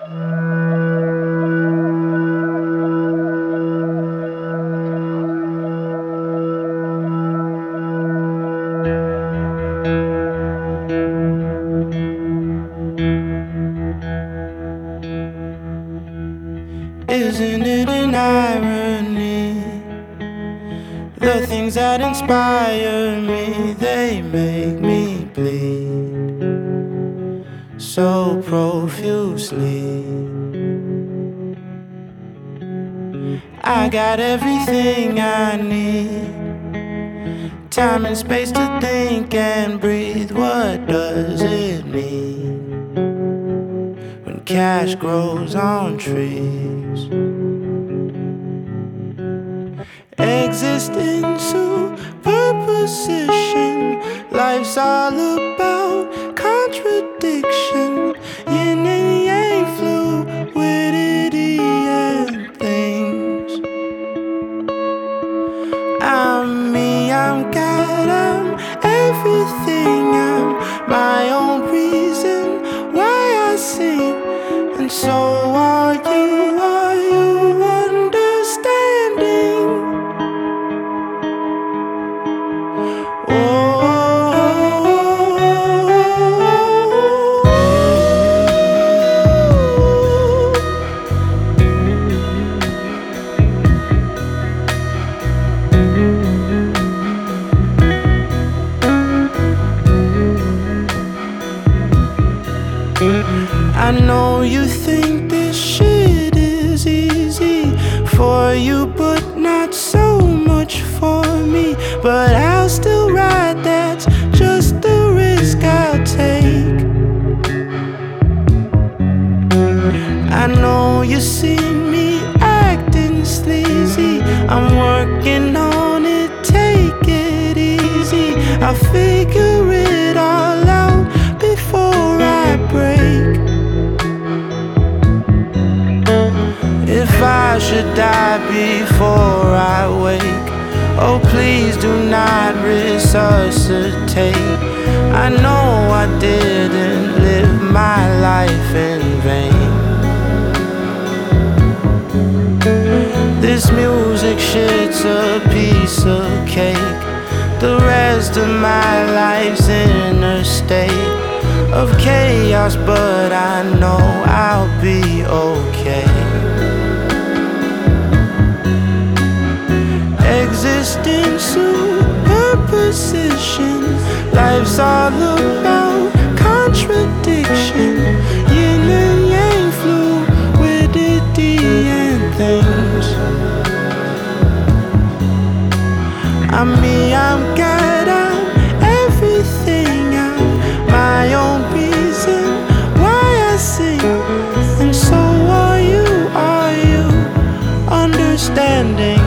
Isn't it an irony? The things that inspire me, they make me bleed so profusely. I got everything I need. Time and space to think and breathe. What does it mean when cash grows on trees? Existing superposition. Life's all about contradiction. I know you think this shit is easy for you, but not so much for me. But I'll still ride, that's just the risk I'll take. I know you see me acting sleazy. I'm working on it, take it easy. I'll figure it all out before I break. If I should die before I wake, oh please do not resuscitate. I know I didn't live my life in This music shit's a piece of cake. The rest of my life's in a state of chaos, but I know I'll be okay. Existing superposition, life's all about I I'm everything. I'm my own reason why I sing. And so are you, are you understanding?